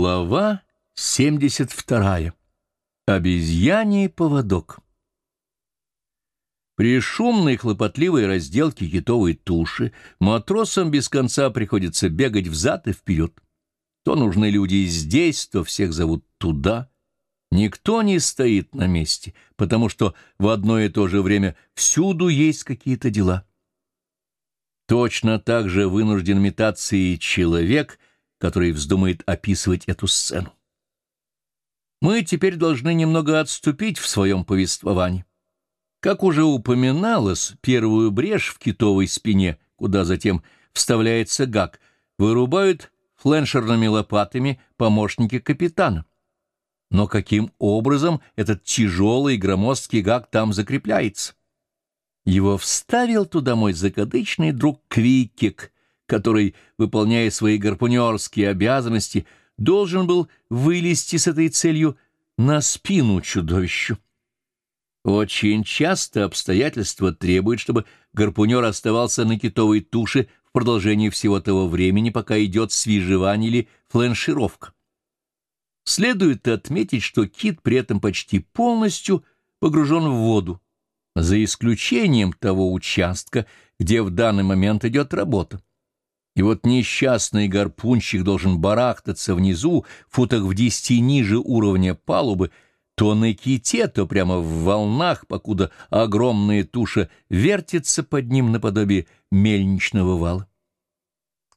Глава 72. Обезьяний поводок. При шумной хлопотливой разделке китовой туши матросам без конца приходится бегать взад и вперед. То нужны люди здесь, то всех зовут туда. Никто не стоит на месте, потому что в одно и то же время всюду есть какие-то дела. Точно так же вынужден метаться и человек — который вздумает описывать эту сцену. Мы теперь должны немного отступить в своем повествовании. Как уже упоминалось, первую брешь в китовой спине, куда затем вставляется гак, вырубают фленшерными лопатами помощники капитана. Но каким образом этот тяжелый громоздкий гак там закрепляется? Его вставил туда мой закадычный друг Квикик — который, выполняя свои гарпунерские обязанности, должен был вылезти с этой целью на спину чудовищу. Очень часто обстоятельства требуют, чтобы гарпунер оставался на китовой туше в продолжении всего того времени, пока идет свежевание или фланшировка. Следует отметить, что кит при этом почти полностью погружен в воду, за исключением того участка, где в данный момент идет работа. И вот несчастный гарпунщик должен барахтаться внизу, футах в десяти ниже уровня палубы, то на ките, то прямо в волнах, покуда огромная туша вертится под ним наподобие мельничного вала.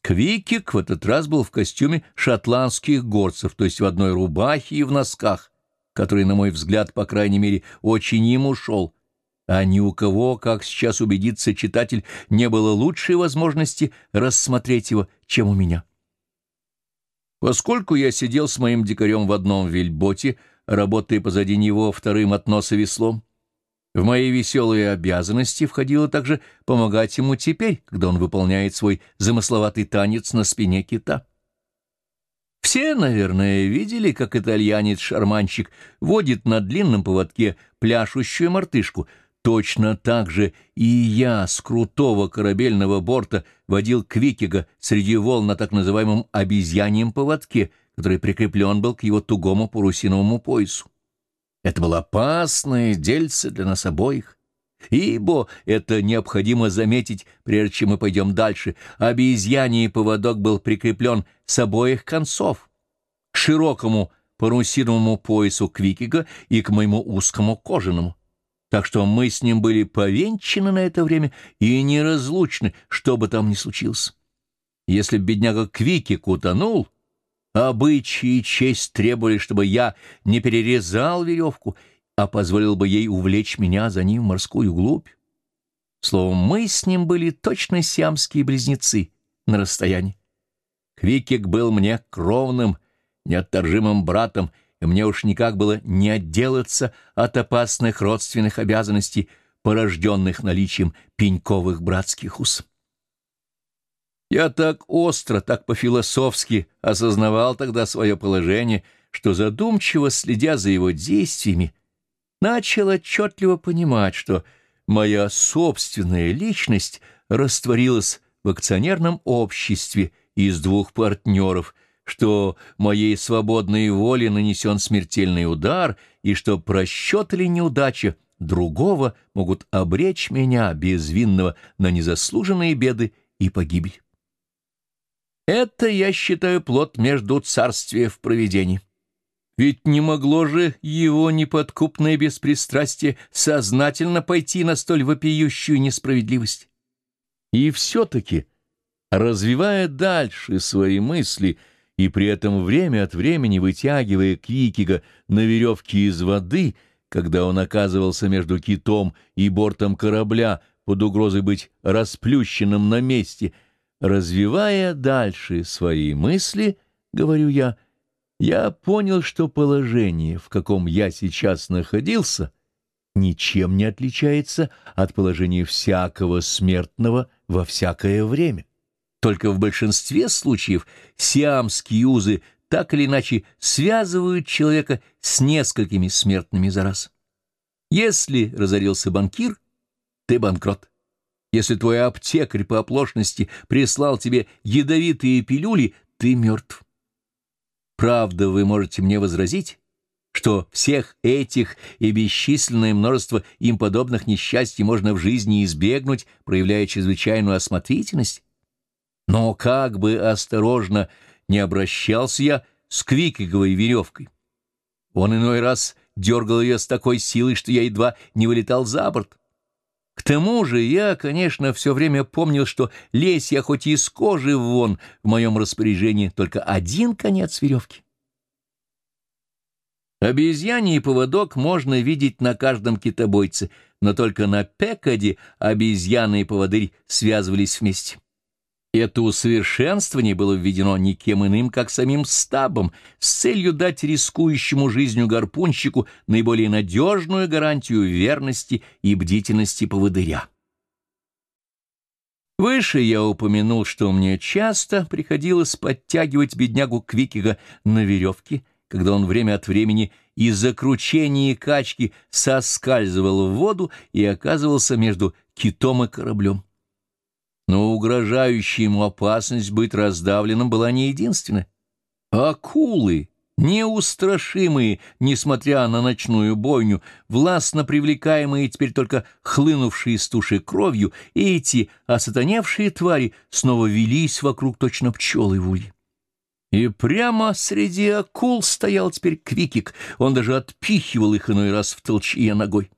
Квикик в этот раз был в костюме шотландских горцев, то есть в одной рубахе и в носках, который, на мой взгляд, по крайней мере, очень ему шел — а ни у кого, как сейчас убедится читатель, не было лучшей возможности рассмотреть его, чем у меня. Поскольку я сидел с моим дикарем в одном вельботе, работая позади него вторым от носа веслом, в мои веселые обязанности входило также помогать ему теперь, когда он выполняет свой замысловатый танец на спине кита. Все, наверное, видели, как итальянец-шарманщик водит на длинном поводке пляшущую мартышку — Точно так же и я с крутого корабельного борта водил Квикига среди волн на так называемом обезьяньем поводке, который прикреплен был к его тугому парусиновому поясу. Это было опасное дельце для нас обоих, ибо это необходимо заметить, прежде чем мы пойдем дальше. Обезьяний поводок был прикреплен с обоих концов, к широкому парусиновому поясу Квикига и к моему узкому кожаному так что мы с ним были повенчаны на это время и неразлучны, что бы там ни случилось. Если б бедняга Квикик утонул, обычаи и честь требовали, чтобы я не перерезал веревку, а позволил бы ей увлечь меня за ним в морскую глубь. Словом, мы с ним были точно сиамские близнецы на расстоянии. Квикик был мне кровным, неотторжимым братом, и мне уж никак было не отделаться от опасных родственных обязанностей, порожденных наличием пеньковых братских уз. Я так остро, так по-философски осознавал тогда свое положение, что, задумчиво следя за его действиями, начал отчетливо понимать, что моя собственная личность растворилась в акционерном обществе из двух партнеров — что моей свободной воле нанесен смертельный удар и что просчет или неудача другого могут обречь меня, безвинного, на незаслуженные беды и погибель. Это, я считаю, плод между царствия в провидении. Ведь не могло же его неподкупное беспристрастие сознательно пойти на столь вопиющую несправедливость. И все-таки, развивая дальше свои мысли, — и при этом время от времени вытягивая Квикига на веревке из воды, когда он оказывался между китом и бортом корабля под угрозой быть расплющенным на месте, развивая дальше свои мысли, говорю я, я понял, что положение, в каком я сейчас находился, ничем не отличается от положения всякого смертного во всякое время. Только в большинстве случаев сиамские узы так или иначе связывают человека с несколькими смертными за раз. Если разорился банкир, ты банкрот. Если твой аптекарь по оплошности прислал тебе ядовитые пилюли, ты мертв. Правда, вы можете мне возразить, что всех этих и бесчисленное множество им подобных несчастий можно в жизни избегнуть, проявляя чрезвычайную осмотрительность? Но как бы осторожно не обращался я с квикиговой веревкой. Он иной раз дергал ее с такой силой, что я едва не вылетал за борт. К тому же я, конечно, все время помнил, что лезь я хоть из кожи вон, в моем распоряжении только один конец веревки. Обезьяний поводок можно видеть на каждом китобойце, но только на Пекаде обезьяны и поводырь связывались вместе. Это усовершенствование было введено никем иным, как самим стабом, с целью дать рискующему жизнью гарпунщику наиболее надежную гарантию верности и бдительности поводыря. Выше я упомянул, что мне часто приходилось подтягивать беднягу Квикига на веревке, когда он время от времени из-за кручения и качки соскальзывал в воду и оказывался между китом и кораблем. Но угрожающая ему опасность быть раздавленным была не единственной. Акулы, неустрашимые, несмотря на ночную бойню, властно привлекаемые теперь только хлынувшие из туши кровью, эти осатаневшие твари снова велись вокруг точно пчелы в улье. И прямо среди акул стоял теперь Квикик, он даже отпихивал их иной раз в толчье ногой.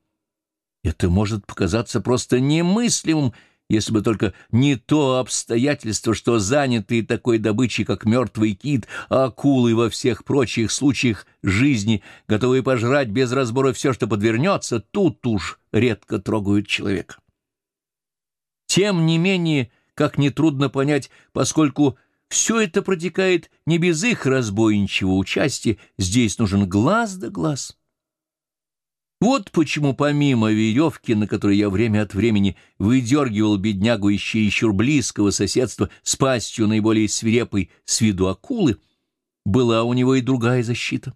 Это может показаться просто немыслимым, если бы только не то обстоятельство, что занятые такой добычей, как мертвый кит, а акулы во всех прочих случаях жизни, готовые пожрать без разбора все, что подвернется, тут уж редко трогают человека. Тем не менее, как нетрудно понять, поскольку все это протекает не без их разбойничьего участия, здесь нужен глаз да глаз. Вот почему помимо веревки, на которой я время от времени выдергивал беднягу из чересчур близкого соседства с пастью наиболее свирепой с виду акулы, была у него и другая защита.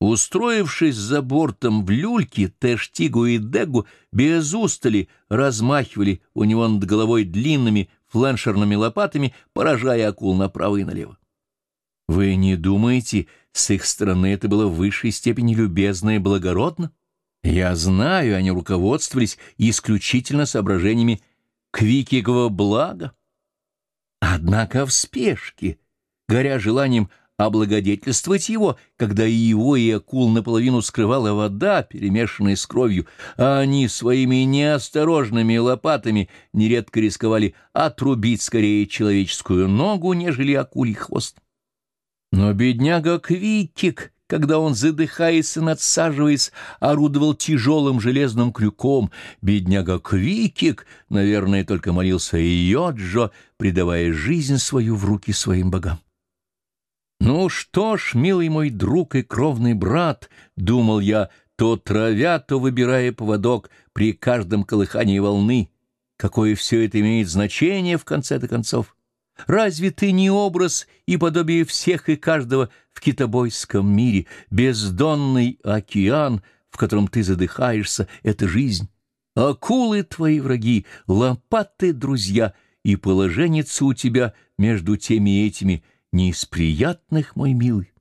Устроившись за бортом в люльке, Тештигу и Дегу без устали размахивали у него над головой длинными фленшерными лопатами, поражая акул направо и налево. Вы не думаете, с их стороны это было в высшей степени любезно и благородно? Я знаю, они руководствовались исключительно соображениями квикикового блага. Однако в спешке, горя желанием облагодетельствовать его, когда и его, и акул наполовину скрывала вода, перемешанная с кровью, а они своими неосторожными лопатами нередко рисковали отрубить скорее человеческую ногу, нежели акулий хвост. Но бедняга Квикик когда он, задыхаясь и надсаживаясь, орудовал тяжелым железным крюком, бедняга Квикик, наверное, только молился Йоджо, предавая жизнь свою в руки своим богам. «Ну что ж, милый мой друг и кровный брат», — думал я, то травя, то выбирая поводок при каждом колыхании волны, какое все это имеет значение в конце-то концов. Разве ты не образ и подобие всех и каждого в китобойском мире, бездонный океан, в котором ты задыхаешься, — это жизнь? Акулы твои враги, лопаты друзья, и положенец у тебя между теми и этими не из приятных, мой милый.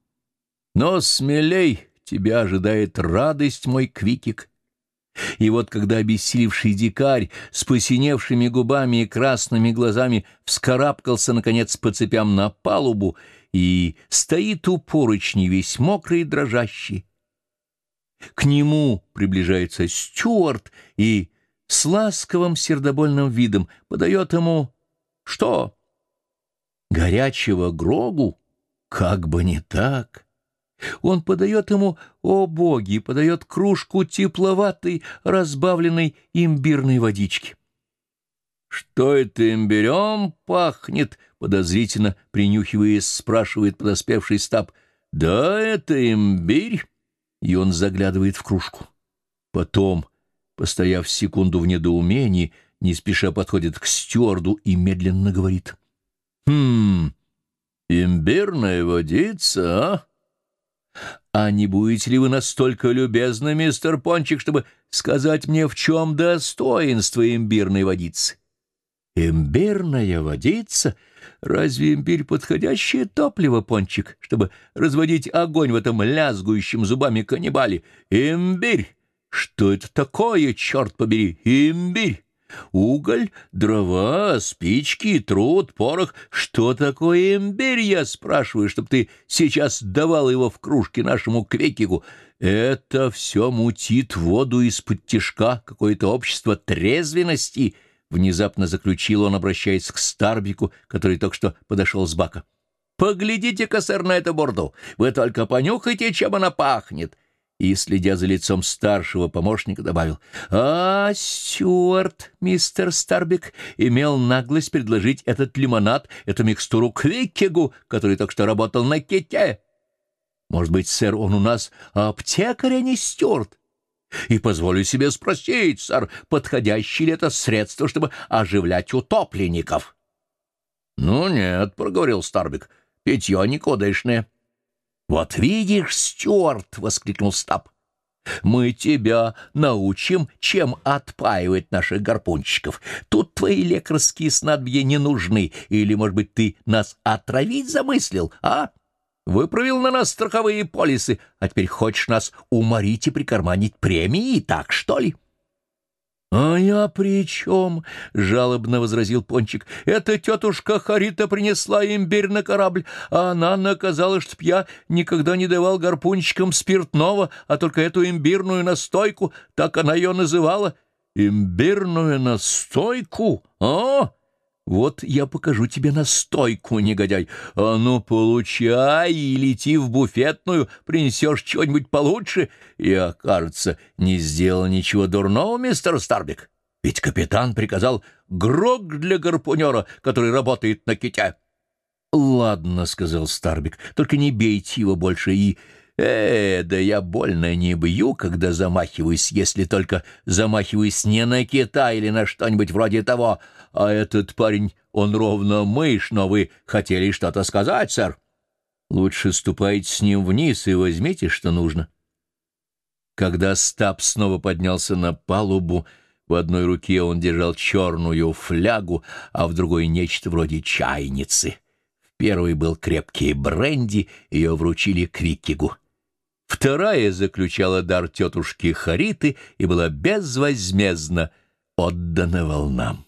Но смелей тебя ожидает радость, мой квикик, и вот когда обессилевший дикарь с посиневшими губами и красными глазами вскарабкался, наконец, по цепям на палубу и стоит у поручни весь мокрый и дрожащий, к нему приближается Стюарт и с ласковым сердобольным видом подает ему что? Горячего грогу? Как бы не так! Он подает ему, о боги, подает кружку тепловатой, разбавленной имбирной водички. «Что это имбирем пахнет?» — подозрительно принюхиваясь, спрашивает подоспевший стаб. «Да, это имбирь!» И он заглядывает в кружку. Потом, постояв секунду в недоумении, не спеша подходит к стюарду и медленно говорит. «Хм, имбирная водица, а?» А не будете ли вы настолько любезны, мистер Пончик, чтобы сказать мне, в чем достоинство имбирной водицы? Имбирная водица? Разве имбирь подходящее топливо, Пончик, чтобы разводить огонь в этом лязгующем зубами каннибале? Имбирь! Что это такое, черт побери? Имбирь! Уголь, дрова, спички, труд, порох. Что такое имбирь, я спрашиваю, чтобы ты сейчас давал его в кружке нашему квекигу? Это все мутит воду из-под тишка, какое-то общество трезвенности —— внезапно заключил он, обращаясь к Старбику, который только что подошел с бака. «Поглядите-ка, сэр, на эту борду! Вы только понюхайте, чем она пахнет!» И, следя за лицом старшего помощника, добавил, «А, Стюарт, мистер Старбик, имел наглость предложить этот лимонад, эту микстуру Квиккигу, который только что работал на ките. Может быть, сэр, он у нас аптекарь, а не Стюарт?» И позволю себе спросить, сэр, подходящее ли это средство, чтобы оживлять утопленников? — Ну нет, — проговорил Старбик, — питье никудышное. — Вот видишь, Стюарт, — воскликнул Стаб, — мы тебя научим, чем отпаивать наших гарпунщиков. Тут твои лекарские снадобья не нужны, или, может быть, ты нас отравить замыслил, а? Выправил на нас страховые полисы, а теперь хочешь нас уморить и прикарманить премии, так что ли? — А я при чем? — жалобно возразил Пончик. — Эта тетушка Харита принесла имбирь на корабль, а она наказала, чтоб я никогда не давал гарпунчикам спиртного, а только эту имбирную настойку, так она ее называла. — Имбирную настойку? А? Вот я покажу тебе настойку, негодяй. А ну, получай и лети в буфетную, принесешь чего-нибудь получше. Я, кажется, не сделал ничего дурного, мистер Старбик. Ведь капитан приказал грок для гарпунера, который работает на ките. — Ладно, — сказал Старбик, — только не бейте его больше и... Э, да я больно не бью, когда замахиваюсь, если только замахиваюсь не на кита или на что-нибудь вроде того. А этот парень, он ровно мышь, но вы хотели что-то сказать, сэр? Лучше ступайте с ним вниз и возьмите, что нужно. Когда Стаб снова поднялся на палубу, в одной руке он держал черную флягу, а в другой — нечто вроде чайницы. В первой был крепкий бренди, ее вручили Квиккигу. Вторая заключала дар тетушки Хариты и была безвозмездно отдана волнам.